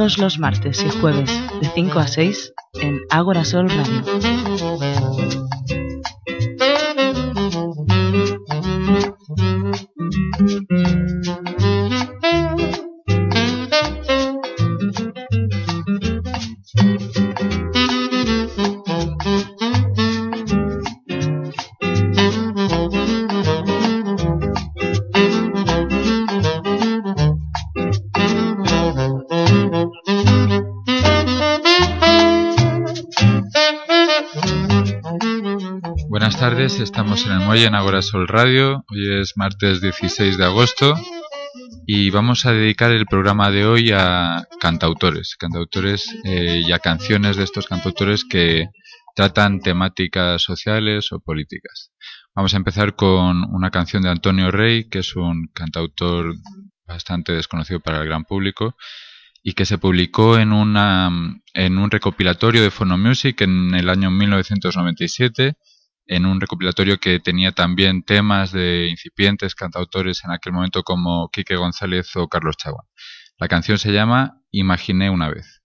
Todos los martes y jueves de 5 a 6 en Ágora Sol Radio. Muelle en Agora Sol Radio. Hoy es martes 16 de agosto y vamos a dedicar el programa de hoy a cantautores, cantautores eh, y a canciones de estos cantautores que tratan temáticas sociales o políticas. Vamos a empezar con una canción de Antonio Rey, que es un cantautor bastante desconocido para el gran público y que se publicó en, una, en un recopilatorio de Phonomusic en el año 1997 en un recopilatorio que tenía también temas de incipientes cantautores en aquel momento como Quique González o Carlos Chaguán. La canción se llama Imaginé una vez.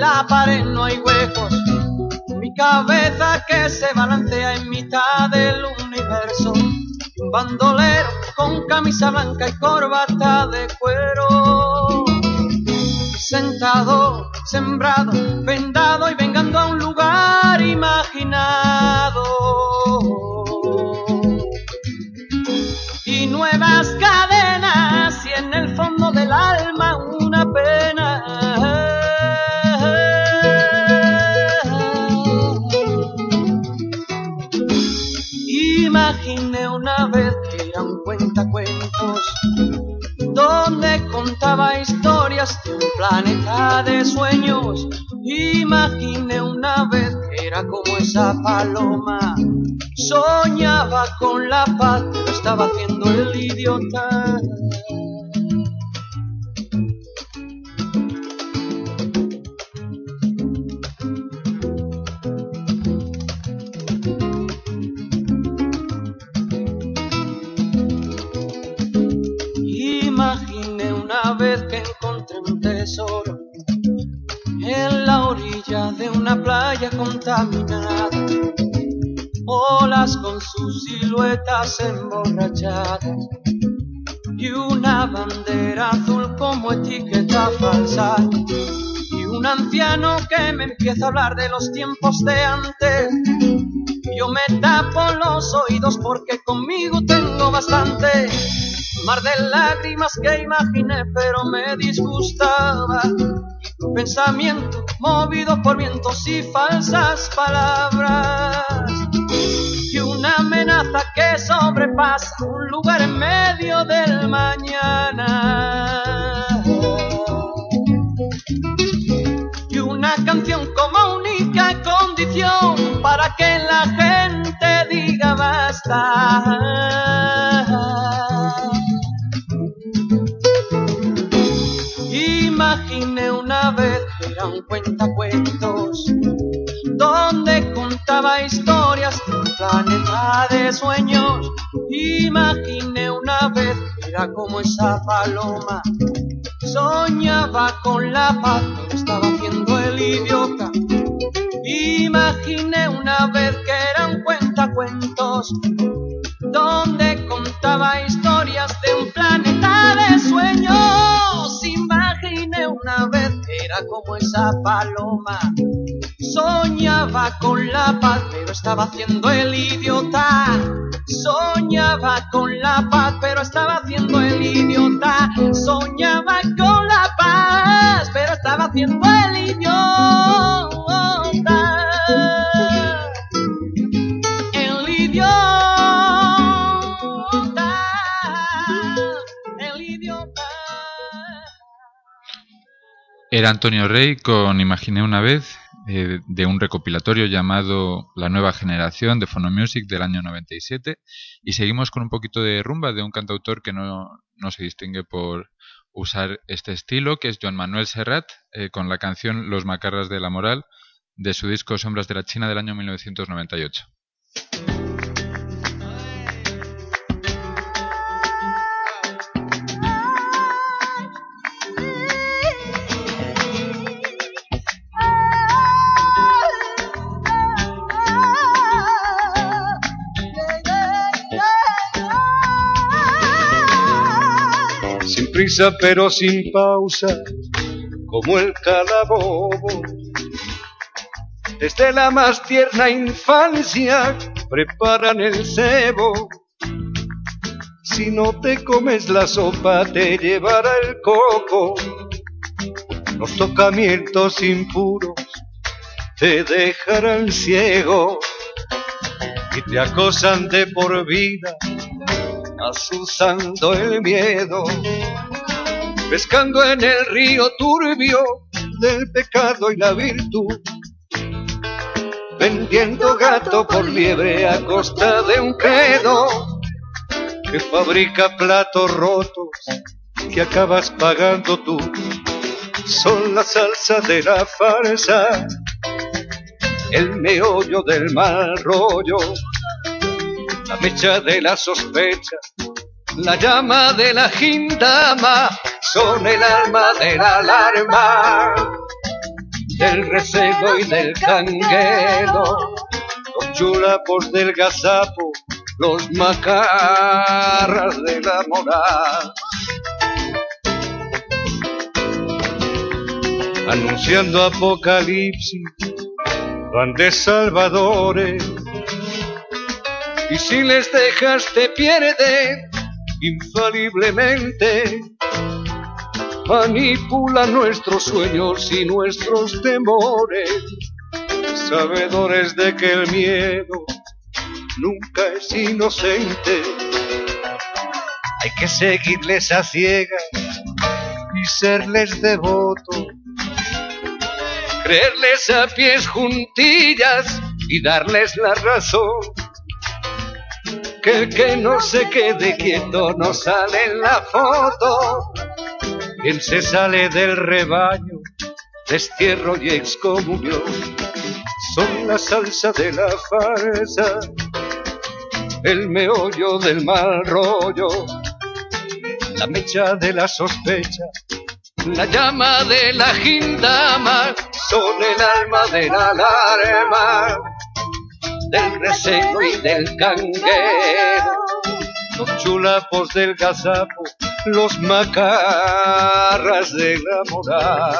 La pared no hay huecos mi cabeza que se balancea en mitad del universo. Un bandolero con camisa blanca y corbata de cuero. Sentado, sembrado, haciendo el idiota. vez que encontré un tesoro en la orilla de una playa contaminada, olas con sus siluetas emborrachadas anciano que me empieza a hablar de los tiempos de antes. Yo me tapo los oídos porque conmigo tengo bastante mar de lágrimas que imaginé pero me disgustaba. Pensamiento movido por vientos y falsas palabras. Y una amenaza que sobrepasa un lugar en medio del mañana. Que la gente diga basta. imaginé una vez que era un cuentacuentos donde contaba historias de un planeta de sueños. Imaginé una vez que era como esa paloma. Soñaba con la paz, estaba haciendo el idiota. Imaginé una vez que era un cuentacuentos donde contaba historias de un planeta de sueños. Imaginé una vez que era como esa paloma. Soñaba con la paz, pero estaba haciendo el idiota. Soñaba con la paz, pero estaba haciendo el idiota soñaba con la paz, pero estaba haciendo el Era Antonio Rey con Imaginé una vez eh, de un recopilatorio llamado La nueva generación de Phonomusic del año 97 y seguimos con un poquito de rumba de un cantautor que no, no se distingue por usar este estilo, que es Joan Manuel Serrat, eh, con la canción Los Macarras de la Moral de su disco Sombras de la China del año 1998. Prisa pero sin pausa, como el calabobo. Desde la más tierna infancia preparan el cebo. Si no te comes la sopa te llevará el coco. Los tocamientos impuros te dejarán ciego y te acosan de por vida asusando el miedo, pescando en el río turbio del pecado y la virtud, vendiendo gato por liebre a costa de un credo que fabrica platos rotos que acabas pagando tú. Son la salsa de la farsa, el meollo del mal rollo la mecha de la sospecha, la llama de la gindama, son el alma de la alarma, del recebo y del canguero, los chulapos del gazapo, los macarras de la moral. Anunciando apocalipsis, van de salvadores y si les dejas te pierde infaliblemente. Manipula nuestros sueños y nuestros temores, sabedores de que el miedo nunca es inocente. Hay que seguirles a ciegas y serles devotos, creerles a pies juntillas y darles la razón que que no se quede quieto no sale en la foto. Quien se sale del rebaño, destierro y excomunión, son la salsa de la farsa, el meollo del mal rollo, la mecha de la sospecha, la llama de la gindama, son el alma de la alarma del reseco y del canguero, los chulapos del gazapo, los macarras de la moral.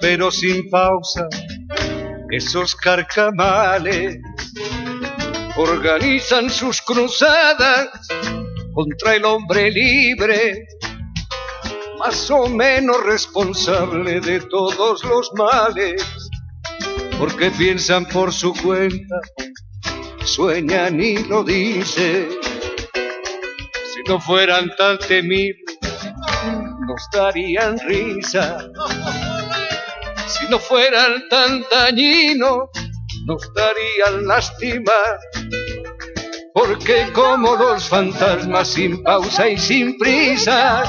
Pero sin pausa, esos carcamales organizan sus cruzadas contra el hombre libre, más o menos responsable de todos los males, porque piensan por su cuenta, sueñan y lo dicen. Si no fueran tan temibles, nos darían risa. No fueran tan dañinos, nos darían lástima. Porque como los fantasmas sin pausa y sin prisa,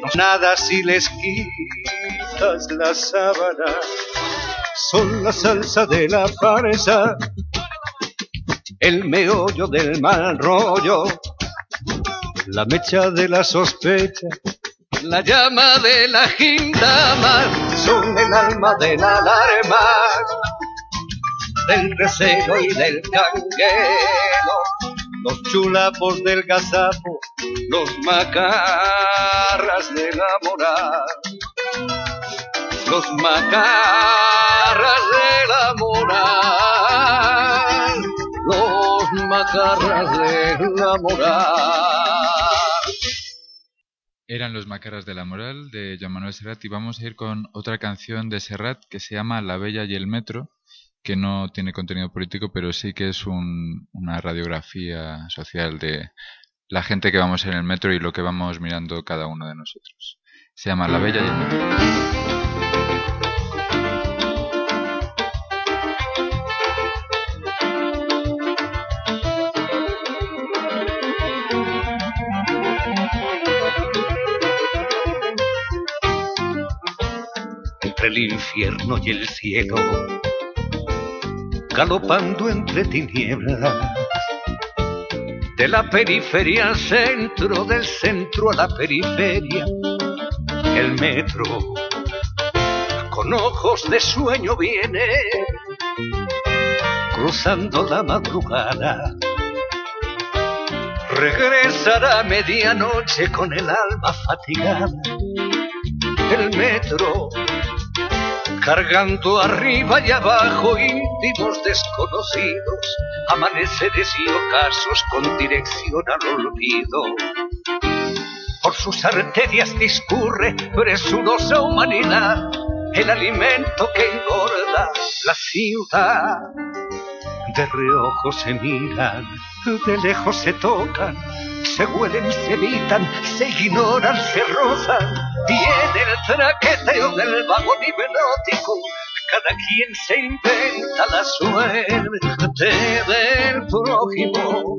no nada si les quitas la sábana. Son la salsa de la farsa, el meollo del mal rollo, la mecha de la sospecha, la llama de la gindama, son el alma de la alarma, del recero y del canguero, los chulapos del gazapo, los macarras de la moral, los macarras de la moral, los macarras de la moral. Eran los Macaras de la Moral de Joan Manuel Serrat y vamos a ir con otra canción de Serrat que se llama La Bella y el Metro, que no tiene contenido político, pero sí que es una radiografía social de la gente que vamos en el metro y lo que vamos mirando cada uno de nosotros. Se llama La Bella y el Metro. El infierno y el cielo, galopando entre tinieblas. De la periferia al centro, del centro a la periferia, el metro con ojos de sueño viene, cruzando la madrugada. Regresará a medianoche con el alma fatigada. El metro cargando arriba y abajo íntimos desconocidos, amaneceres y ocasos con dirección al olvido. Por sus arterias discurre presurosa humanidad, el alimento que engorda la ciudad. De reojo se miran, de lejos se tocan, se huelen, se evitan, se ignoran, se rozan. Tiene el traqueteo del vagón hipnótico. Cada quien se inventa la suerte del prójimo.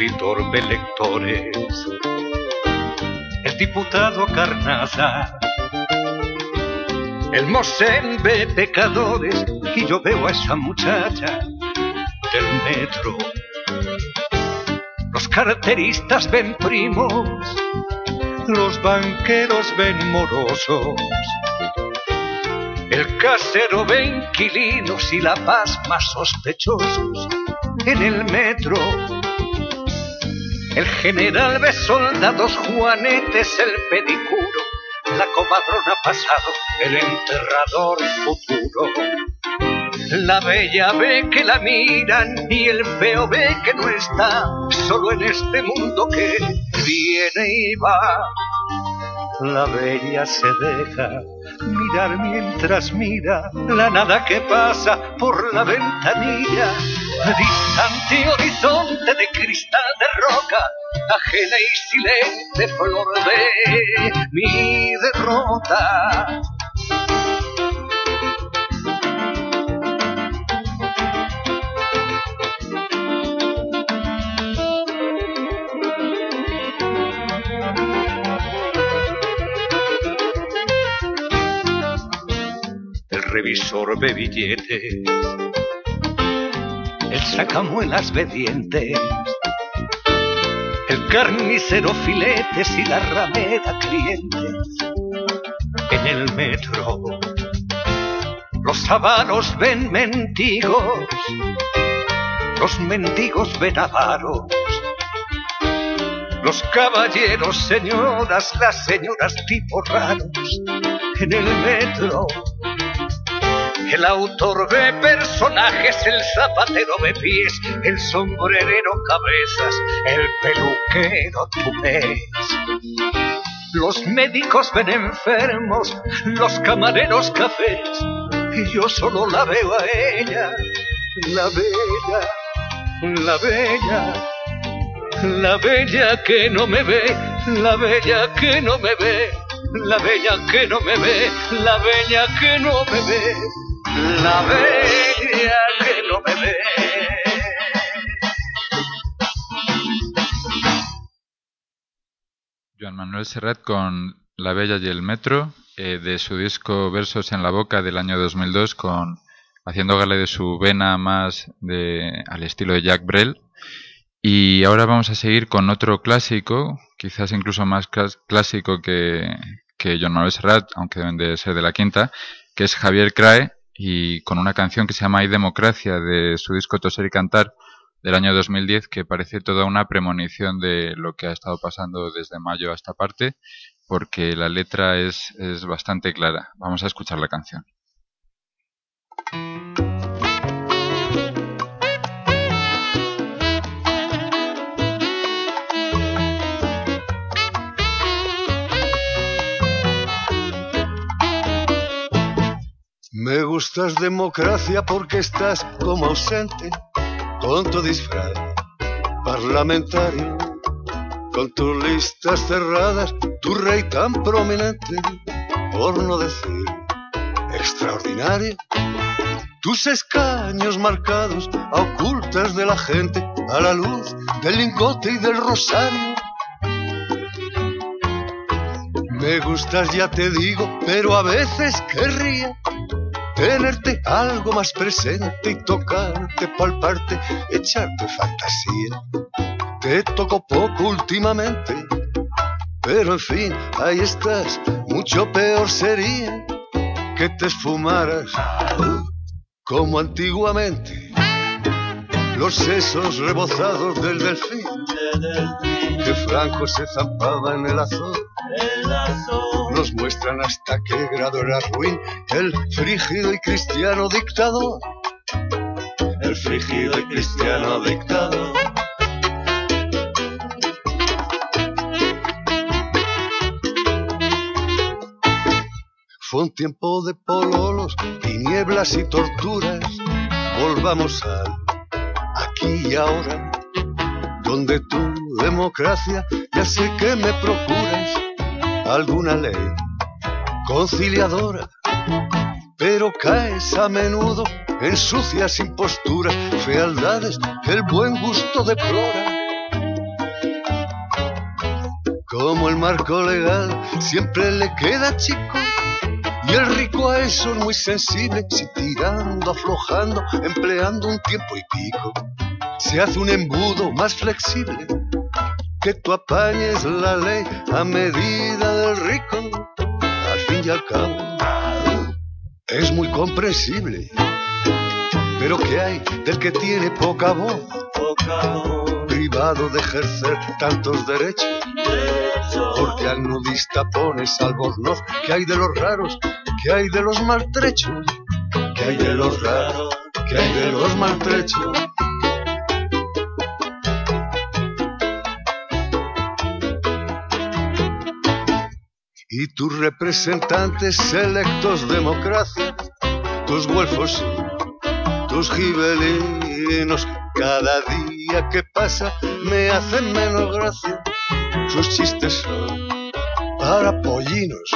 Escritor de lectores, el diputado Carnaza, el Mosén ve pecadores y yo veo a esa muchacha del metro. Los carteristas ven primos, los banqueros ven morosos. El casero ve inquilinos y la paz más sospechosos en el metro el general ve soldados, juanetes, el pedicuro, la comadrona pasado, el enterrador futuro. La bella ve que la miran y el feo ve que no está solo en este mundo que viene y va. La bella se deja mirar mientras mira la nada que pasa por la ventanilla distante horizonte de cristal de roca, ajena y silente flor de mi derrota. El revisor ve billetes sacamuelas ve dientes, el carnicero filetes y la ramera clientes. En el metro los avaros ven mendigos, los mendigos ven avaros. Los caballeros, señoras, las señoras tipo raros, en el metro el autor ve personajes, el zapatero ve pies, el sombrerero cabezas, el peluquero tu ves. Los médicos ven enfermos, los camareros cafés, y yo solo la veo a ella, la bella, la bella, la bella que no me ve, la bella que no me ve, la bella que no me ve, la bella que no me ve la bella que no me ve. Joan Manuel Serrat con La Bella y el Metro, eh, de su disco Versos en la Boca del año 2002, con haciendo gala de su vena más de, al estilo de Jack Brel. Y ahora vamos a seguir con otro clásico, quizás incluso más clásico que, que John Manuel Serrat, aunque deben de ser de la quinta, que es Javier Crae, y con una canción que se llama Hay Democracia de su disco Toser y Cantar del año 2010, que parece toda una premonición de lo que ha estado pasando desde mayo a esta parte, porque la letra es, es bastante clara. Vamos a escuchar la canción. Me gustas democracia porque estás como ausente, con tu disfraz parlamentario, con tus listas cerradas, tu rey tan prominente, por no decir extraordinario, tus escaños marcados a ocultas de la gente a la luz del lingote y del rosario. Me gustas, ya te digo, pero a veces querría tenerte algo más presente y tocarte, palparte, echarte fantasía. Te toco poco últimamente, pero en fin, ahí estás, mucho peor sería que te esfumaras como antiguamente. Los sesos rebozados del delfín, que Franco se zampaba en el azul nos muestran hasta qué grado era ruin el frígido y cristiano dictador. El frígido y cristiano dictador. Fue un tiempo de pololos, tinieblas y torturas. Volvamos a aquí y ahora, donde tu democracia ya sé que me procuras alguna ley conciliadora, pero caes a menudo en sucias imposturas, fealdades que el buen gusto deplora. Como el marco legal siempre le queda chico, y el rico a eso es muy sensible, si tirando, aflojando, empleando un tiempo y pico, se hace un embudo más flexible que tú apañes la ley a medida del rico, al fin y al cabo, es muy comprensible. Pero ¿qué hay del que tiene poca voz? Privado de ejercer tantos derechos. Porque al nudista pones albornoz. ¿Qué hay de los raros? ¿Qué hay de los maltrechos? ¿Qué hay de los raros? ¿Qué hay de los maltrechos? Y tus representantes electos democracia, tus güelfos tus gibelinos, cada día que pasa me hacen menos gracia. Sus chistes son para pollinos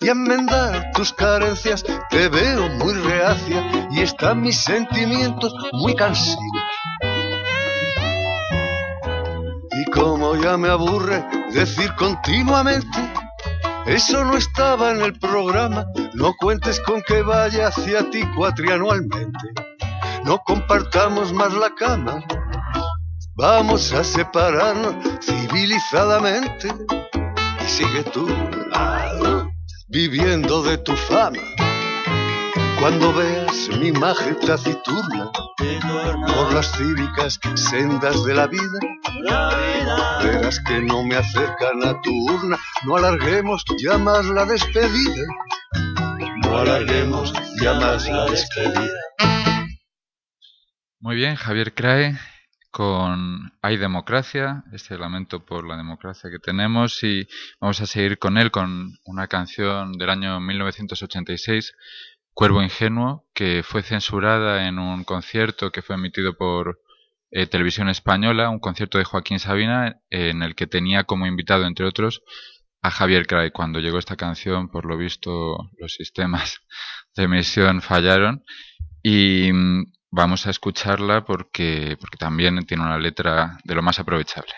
y enmendar tus carencias te veo muy reacia y están mis sentimientos muy cansados. Y como ya me aburre decir continuamente eso no estaba en el programa, no cuentes con que vaya hacia ti cuatrianualmente. No compartamos más la cama, vamos a separarnos civilizadamente. Y sigue tú viviendo de tu fama. Cuando veas mi imagen taciturna por las cívicas sendas de la vida, verás que no me acercan a tu urna. No alarguemos ya más la despedida. No alarguemos ya más la despedida. Muy bien, Javier Crae con Hay Democracia, este lamento por la democracia que tenemos y vamos a seguir con él con una canción del año 1986 Cuervo Ingenuo, que fue censurada en un concierto que fue emitido por eh, Televisión Española, un concierto de Joaquín Sabina, en el que tenía como invitado, entre otros, a Javier Cray. Cuando llegó esta canción, por lo visto, los sistemas de emisión fallaron y mm, vamos a escucharla porque, porque también tiene una letra de lo más aprovechable.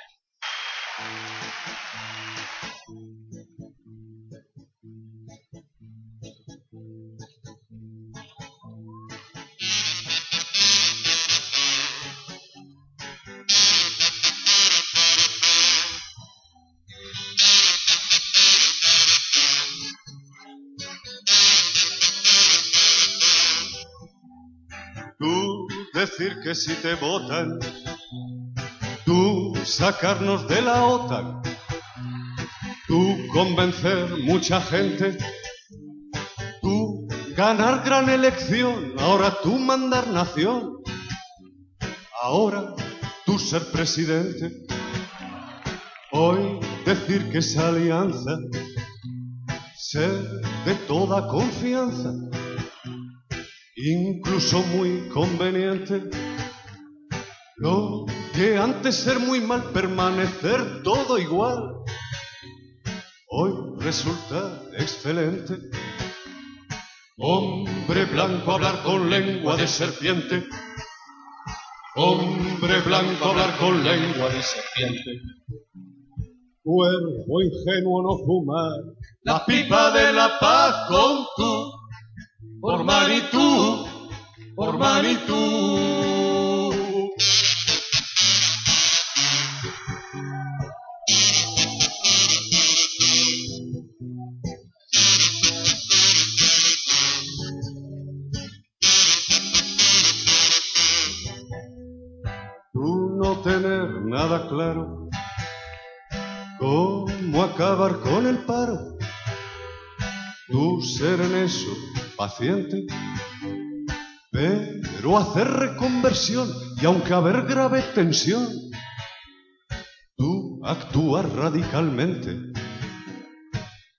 Decir que si te votan, tú sacarnos de la OTAN, tú convencer mucha gente, tú ganar gran elección, ahora tú mandar nación, ahora tú ser presidente, hoy decir que esa alianza ser de toda confianza incluso muy conveniente. Lo que antes ser muy mal, permanecer todo igual, hoy resulta excelente. Hombre blanco hablar con lengua de serpiente. Hombre blanco hablar con lengua de serpiente. Cuervo ingenuo no fumar la pipa de la paz con tú por Manitú, por Manitú. Tú no tener nada claro cómo acabar con el paro. Tú ser en eso paciente, pero hacer reconversión y aunque haber grave tensión, tú actuar radicalmente,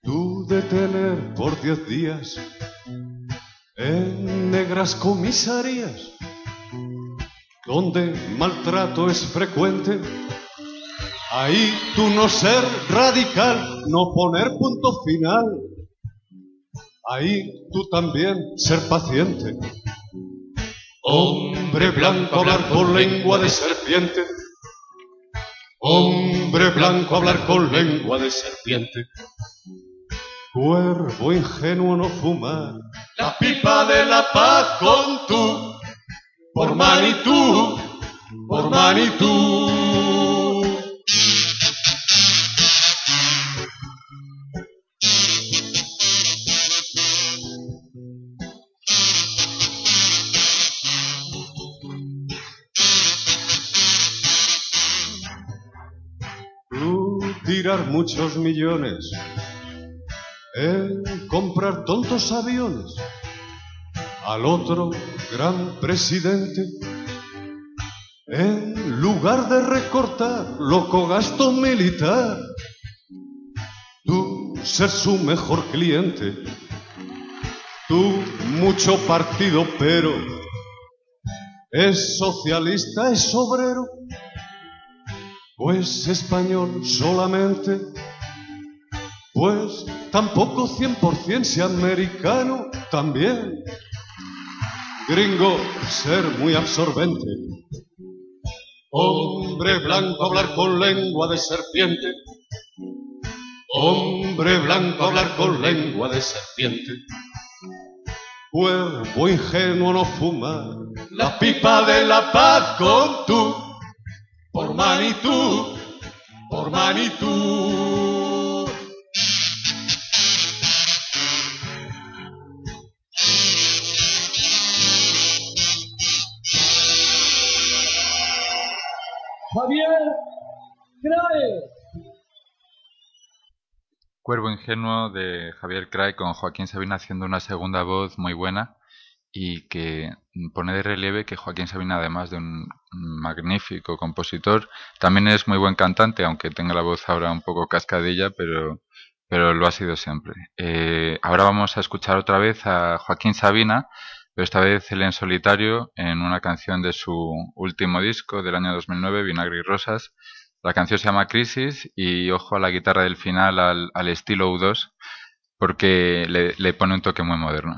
tú detener por diez días en negras comisarías, donde maltrato es frecuente, ahí tú no ser radical, no poner punto final ahí tú también ser paciente. Hombre blanco hablar con lengua de serpiente. Hombre blanco hablar con lengua de serpiente. Cuervo ingenuo no fumar la pipa de la paz con tú. Por Manitú, por Manitú. Muchos millones en comprar tontos aviones al otro gran presidente en lugar de recortar loco gasto militar tú ser su mejor cliente tú mucho partido pero es socialista es obrero pues español solamente, pues tampoco 100% si americano también. Gringo, ser muy absorbente. Hombre blanco hablar con lengua de serpiente. Hombre blanco hablar con lengua de serpiente. Cuervo ingenuo no fumar la pipa de la paz con tú por Manitú, por Manitú. Javier Crae. Cuervo ingenuo de Javier Crae con Joaquín Sabina haciendo una segunda voz muy buena y que pone de relieve que Joaquín Sabina, además de un magnífico compositor, también es muy buen cantante, aunque tenga la voz ahora un poco cascadilla, pero, pero lo ha sido siempre. Eh, ahora vamos a escuchar otra vez a Joaquín Sabina, pero esta vez él en solitario, en una canción de su último disco del año 2009, Vinagre y Rosas. La canción se llama Crisis y ojo a la guitarra del final al, al estilo U2 porque le, le pone un toque muy moderno.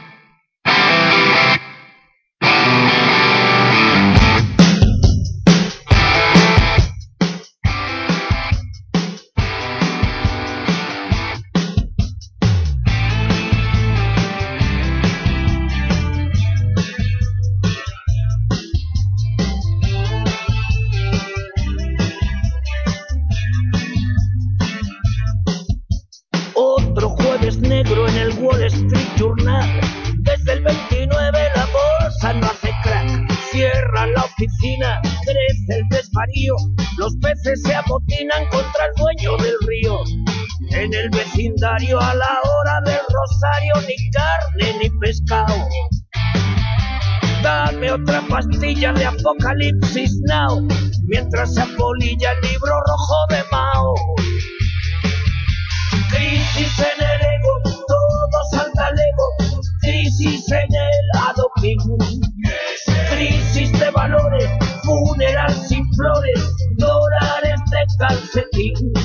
de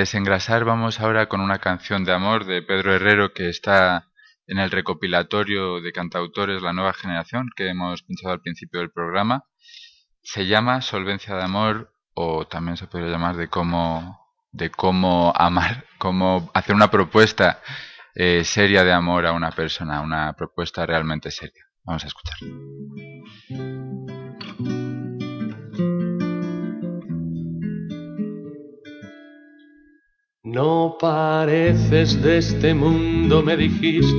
desengrasar vamos ahora con una canción de amor de Pedro Herrero que está en el recopilatorio de cantautores La Nueva Generación que hemos pinchado al principio del programa. Se llama Solvencia de Amor o también se podría llamar de cómo, de cómo amar, cómo hacer una propuesta eh, seria de amor a una persona, una propuesta realmente seria. Vamos a escucharlo. No pareces de este mundo, me dijiste.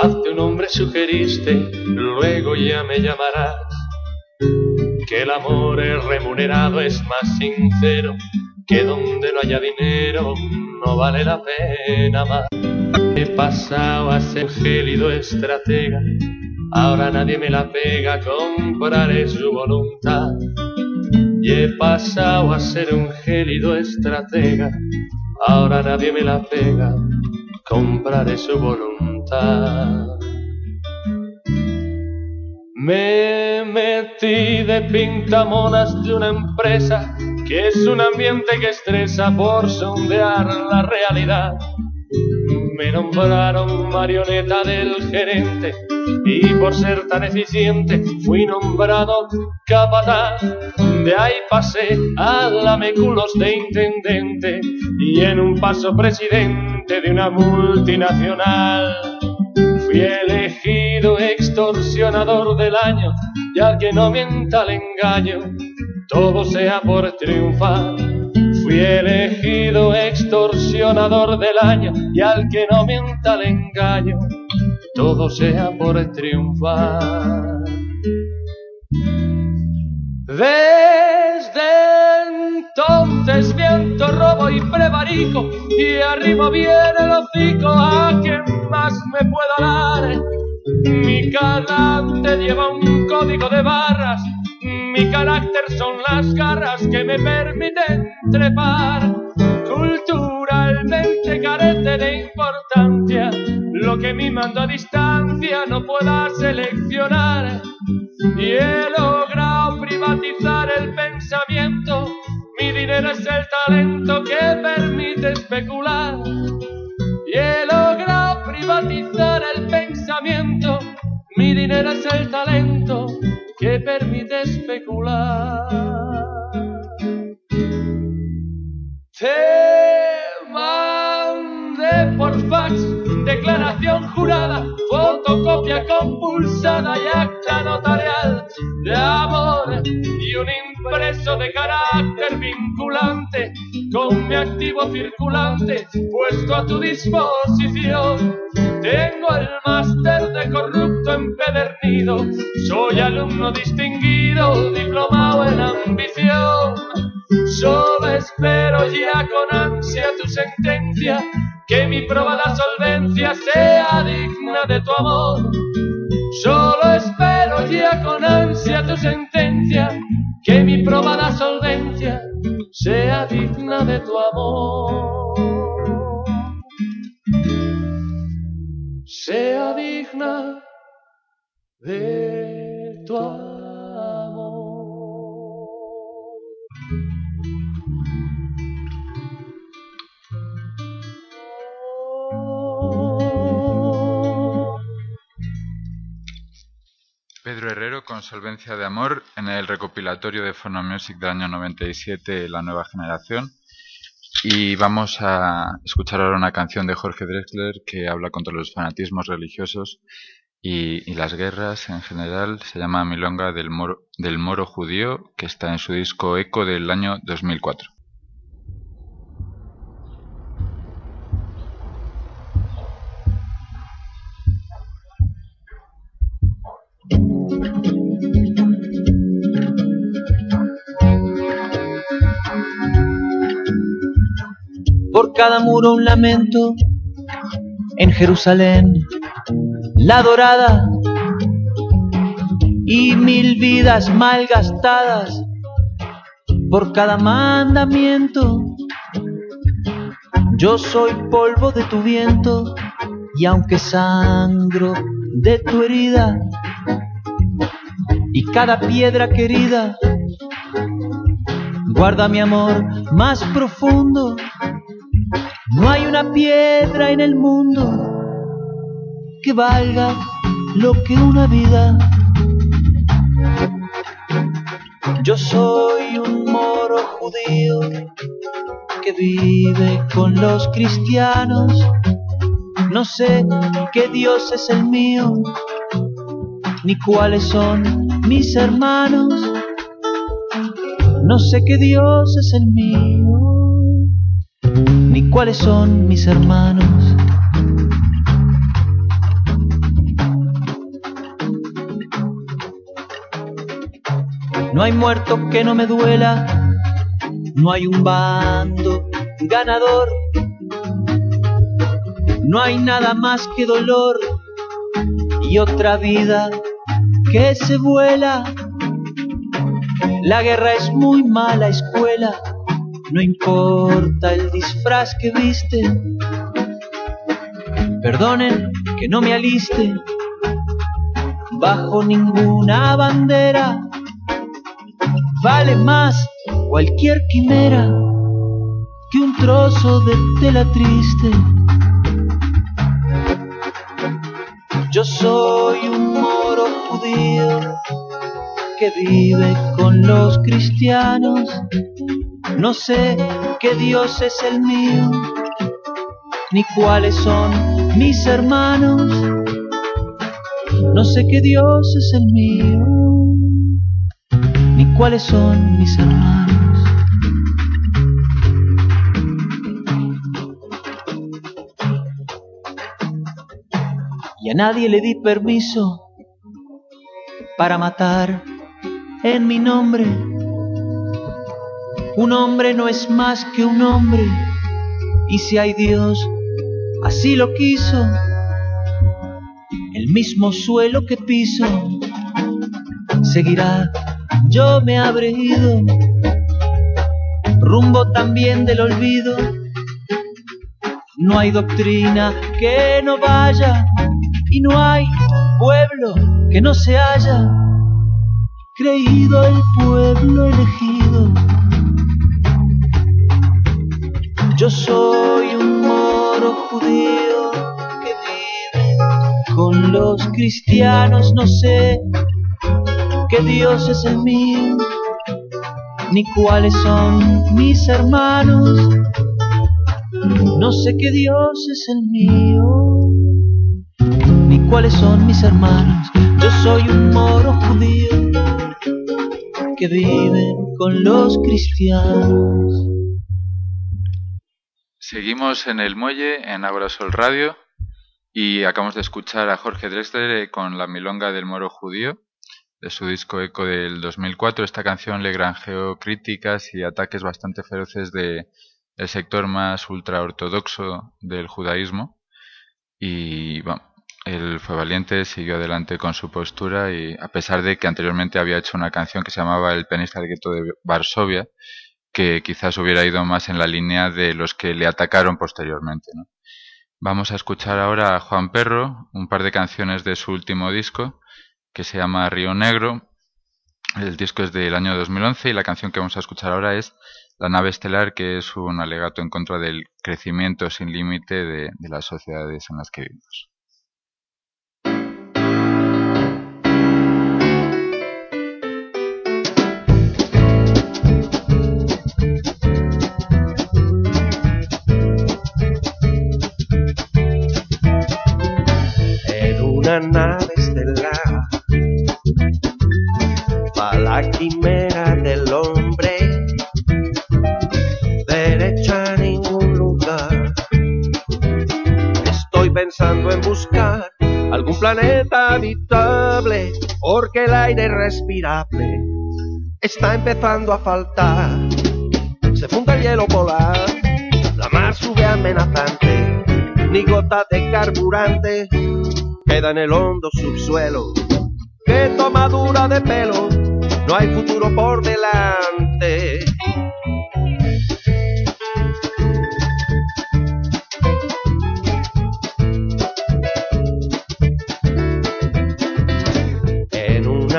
Hazte un hombre, sugeriste, luego ya me llamarás. Que el amor es remunerado, es más sincero. Que donde no haya dinero, no vale la pena más. He pasado a ser gélido estratega. Ahora nadie me la pega, compraré su voluntad. Y he pasado a ser un gélido estratega. Ahora nadie me la pega, compraré su voluntad. Me metí de pintamonas de una empresa que es un ambiente que estresa por sondear la realidad. Me nombraron marioneta del gerente y por ser tan eficiente fui nombrado capataz. De ahí pasé a lameculos de intendente y en un paso presidente de una multinacional. Fui elegido extorsionador del año y al que no mienta el engaño, todo sea por triunfar. Fui elegido extorsionador del año y al que no mienta el engaño, todo sea por triunfar. Desde entonces viento, robo y prevarico y arriba viene el hocico a quien más me pueda dar. Mi calante lleva un código de barras, mi carácter son las garras que me permiten trepar. Culturalmente carece de importancia, lo que mi mando a distancia no pueda seleccionar. Y he logrado privatizar el pensamiento, mi dinero es el talento que permite especular. Mi dinero es el talento que permite especular. Te mandé por fax declaración jurada, fotocopia compulsada y acta notarial de amor y un impreso de carácter vinculante con mi activo circulante puesto a tu disposición. Tengo el máster de corrupto empedernido, soy alumno distinguido, diplomado en ambición. Solo espero ya con ansia tu sentencia, que mi probada solvencia sea digna de tu amor. Solo espero ya con ansia tu sentencia, que mi probada solvencia sea digna de tu amor. Sea digna de tu amor. Pedro Herrero con Solvencia de Amor en el recopilatorio de Phono Music del año 97, La Nueva Generación. Y vamos a escuchar ahora una canción de Jorge Drexler que habla contra los fanatismos religiosos y, y las guerras en general. Se llama Milonga del Moro, del Moro Judío, que está en su disco Eco del año 2004. Por cada muro un lamento, en Jerusalén, la dorada y mil vidas mal gastadas por cada mandamiento. Yo soy polvo de tu viento y aunque sangro de tu herida y cada piedra querida guarda mi amor más profundo. No hay una piedra en el mundo que valga lo que una vida. Yo soy un moro judío que vive con los cristianos. No sé qué Dios es el mío, ni cuáles son mis hermanos. No sé qué Dios es el mío, ni cuáles son mis hermanos. No hay muerto que no me duela, no hay un bando ganador, no hay nada más que dolor y otra vida que se vuela. La guerra es muy mala escuela, no importa el disfraz que viste. Perdonen que no me aliste bajo ninguna bandera. Vale más cualquier quimera que un trozo de tela triste. Yo soy un moro judío que vive con los cristianos. No sé qué Dios es el mío, ni cuáles son mis hermanos. No sé qué Dios es el mío, ni cuáles son mis hermanos. Y a nadie le di permiso para matar en mi nombre. Un hombre no es más que un hombre, y si hay Dios, así lo quiso, el mismo suelo que piso seguirá, yo me habré ido, rumbo también del olvido. No hay doctrina que no vaya. Y no hay pueblo que no se haya. Creído el pueblo elegido. Yo soy un moro judío que vive con los cristianos, no sé qué Dios es el mío, ni cuáles son mis hermanos, no sé qué Dios es el mío, ni cuáles son mis hermanos, yo soy un moro judío que vive con los cristianos. Seguimos en el muelle, en Sol Radio, y acabamos de escuchar a Jorge Drexler con la milonga del moro judío, de su disco Eco del 2004. Esta canción le granjeó críticas y ataques bastante feroces de el sector más ultraortodoxo del judaísmo. Y bueno, él fue valiente, siguió adelante con su postura y a pesar de que anteriormente había hecho una canción que se llamaba El pianista del gueto de Varsovia, que quizás hubiera ido más en la línea de los que le atacaron posteriormente. Vamos a escuchar ahora a Juan Perro, un par de canciones de su último disco, que se llama Río Negro. El disco es del año 2011 y la canción que vamos a escuchar ahora es La nave estelar, que es un alegato en contra del crecimiento sin límite de las sociedades en las que vivimos. Aire respirable. Está empezando a faltar. Se funda el hielo polar. La mar sube amenazante. Ni gota de carburante queda en el hondo subsuelo. Qué tomadura de pelo, no hay futuro por delante.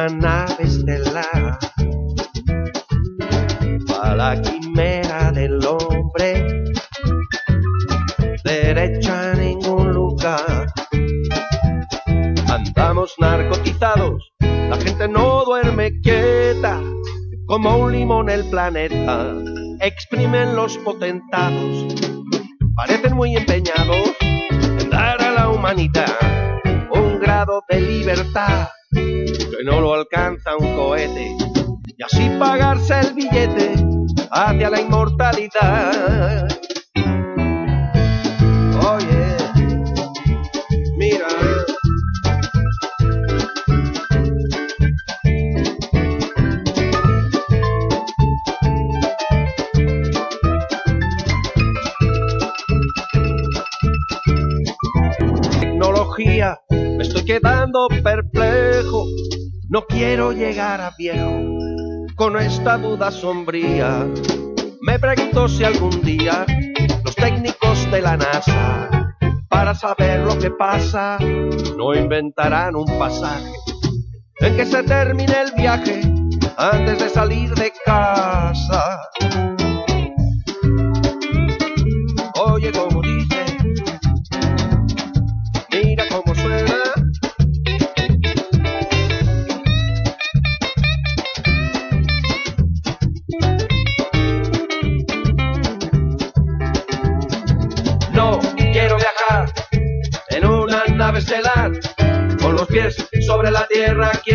Nave estelar, a la quimera del hombre, derecha en ningún lugar. Andamos narcotizados, la gente no duerme quieta, como un limón el planeta, exprimen los potentados, parecen muy empeñados en dar a la humanidad un grado de libertad que no lo alcanza un cohete, y así pagarse el billete hacia la inmortalidad. Oye, mira. me estoy quedando perplejo. No quiero llegar a viejo con esta duda sombría. Me pregunto si algún día los técnicos de la NASA, para saber lo que pasa, no inventarán un pasaje en que se termine el viaje antes de salir de casa. Tierra quiero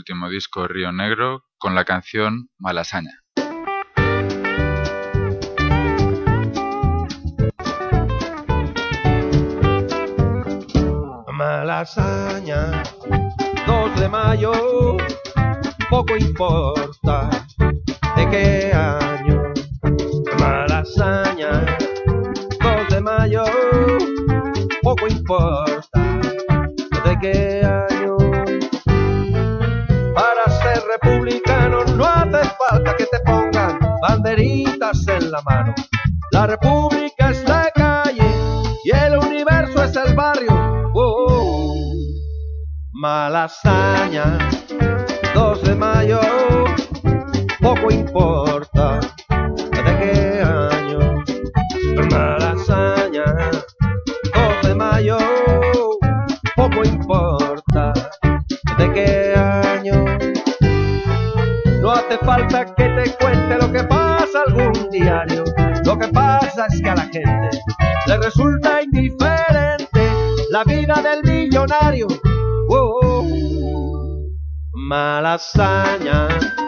último disco Río Negro con la canción Malasaña. Malasaña, 2 de mayo, poco importa de qué banderitas en la mano. La república es la calle y el universo es el barrio. Oh, oh, Xa.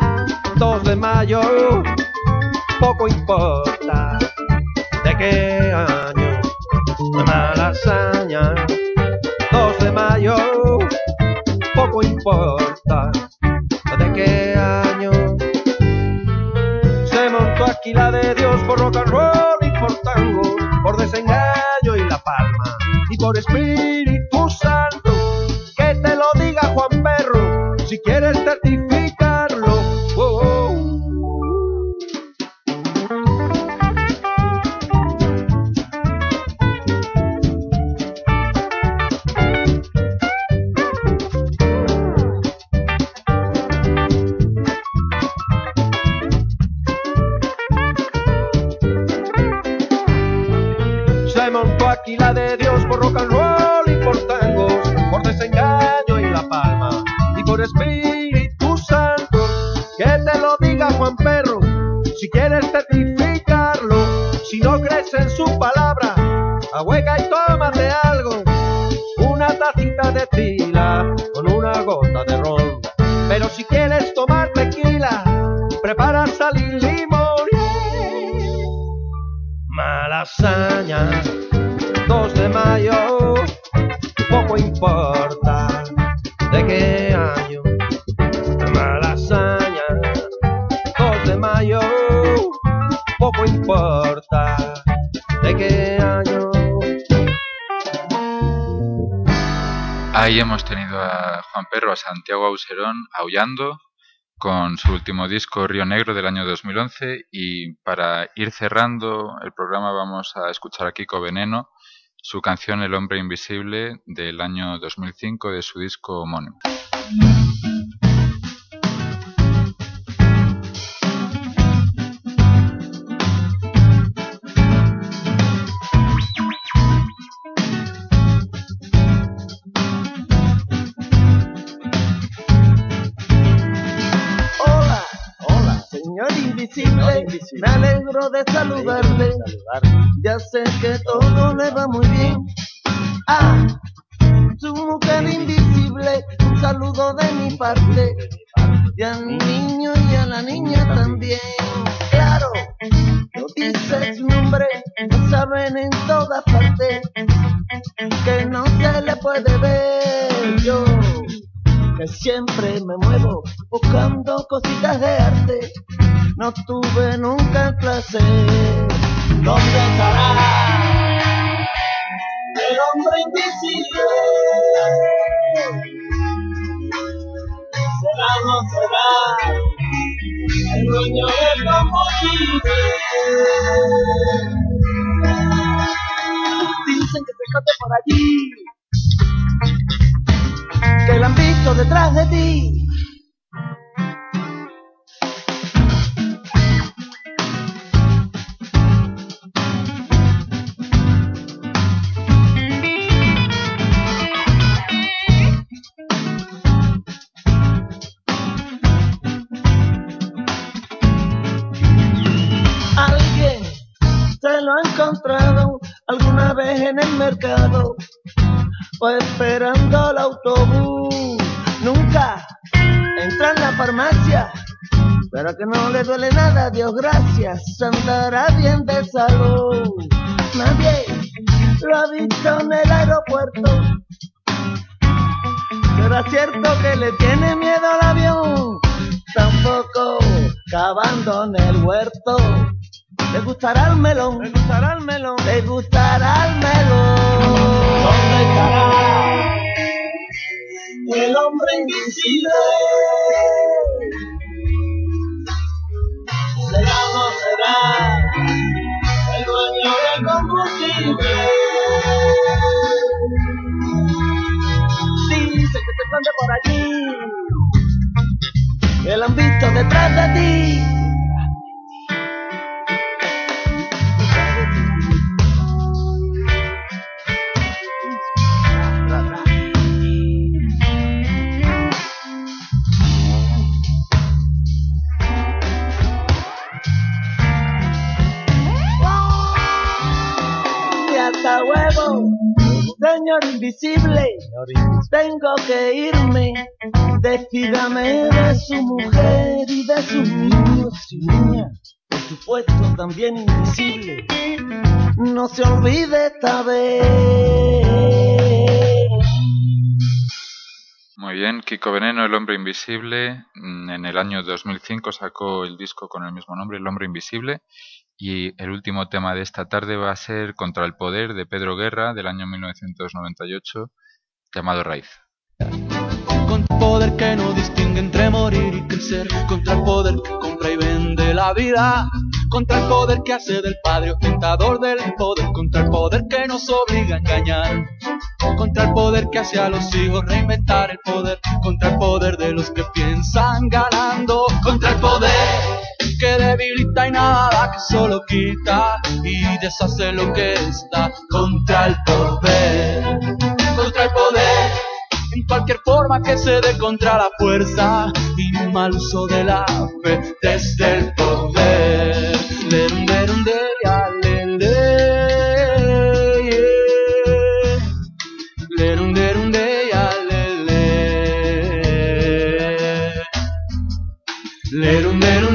a Santiago Auserón aullando con su último disco Río Negro del año 2011 y para ir cerrando el programa vamos a escuchar a Kiko Veneno su canción El hombre invisible del año 2005 de su disco homónimo. Invisible, me alegro de saludarle. Ya sé que todo le va muy bien. Ah, su mujer invisible, un saludo de mi parte. Y al niño y a la niña también. Claro, lo dice su nombre, saben en todas partes. Que no se le puede ver yo que siempre me muevo buscando cositas de arte. No tuve nunca el placer. ¿Dónde estará el hombre invisible? ¿Será no será el dueño del combustible? Dicen que esconde por allí que la han visto detrás de ti. Lo ha encontrado alguna vez en el mercado o esperando el autobús. Nunca entra en la farmacia, pero que no le duele nada, Dios gracias, andará bien de salud. Nadie lo ha visto en el aeropuerto. ¿Será cierto que le tiene miedo al avión? Tampoco cavando en el huerto. Le gustará el melón, le gustará el melón, le gustará el melón. ¿Dónde estará el hombre invisible? ¿Será o no será el dueño del combustible? Dice que esconde por allí, que lo han visto detrás de ti. Y hasta huevo, señor invisible, tengo que irme. Despídame de su mujer y de sus niños y niñas, por supuesto también invisible. No se olvide esta vez. Muy bien, Kiko Veneno, El Hombre Invisible, mm, en el año 2005 sacó el disco con el mismo nombre, El Hombre Invisible, y el último tema de esta tarde va a ser Contra el Poder de Pedro Guerra del año 1998, llamado Raíz. Contra el poder que no distingue entre morir y crecer, contra el poder que compra y vende la vida, contra el poder que hace del padre ostentador del poder, contra el poder que nos obliga a engañar, contra el poder que hace a los hijos reinventar el poder, contra el poder de los que piensan ganando, contra el poder que debilita y nada, que solo quita y deshace lo que está, contra el poder, contra el poder. En cualquier forma que se dé contra la fuerza y mal uso de la fe desde el poder. Lerum, lerum,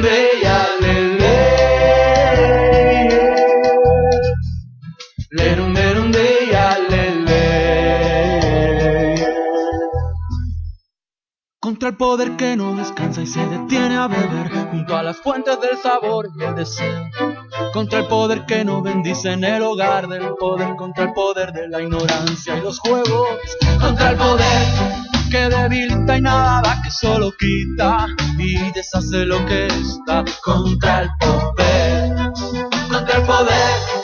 Contra el poder que no descansa y se detiene a beber junto a las fuentes del sabor y el deseo. Contra el poder que no bendice en el hogar del poder, contra el poder de la ignorancia y los juegos. Contra el poder que debilita y nada, que solo quita y deshace lo que está. Contra el poder, contra el poder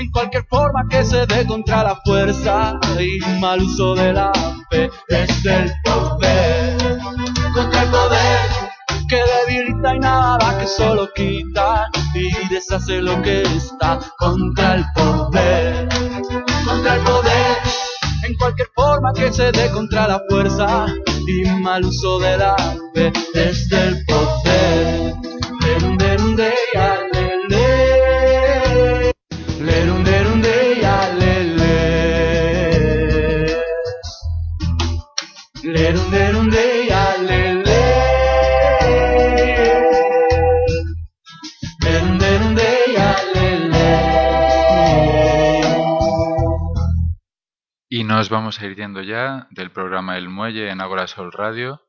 en cualquier forma que se dé contra la fuerza. Y mal uso de la fe desde el poder. Contra el poder que debilita y nada que solo quita. Y deshace lo que está contra el poder. Contra el poder en cualquier forma que se dé contra la fuerza. Y mal uso de la fe desde el poder vamos a ir yendo ya del programa El Muelle en Agora Sol Radio.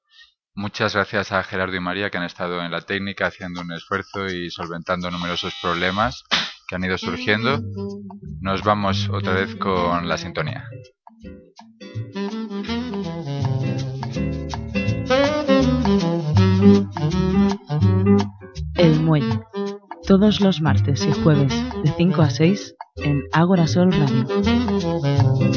Muchas gracias a Gerardo y María que han estado en la técnica haciendo un esfuerzo y solventando numerosos problemas que han ido surgiendo. Nos vamos otra vez con la sintonía. El Muelle. Todos los martes y jueves de 5 a 6 en Agora Sol Radio.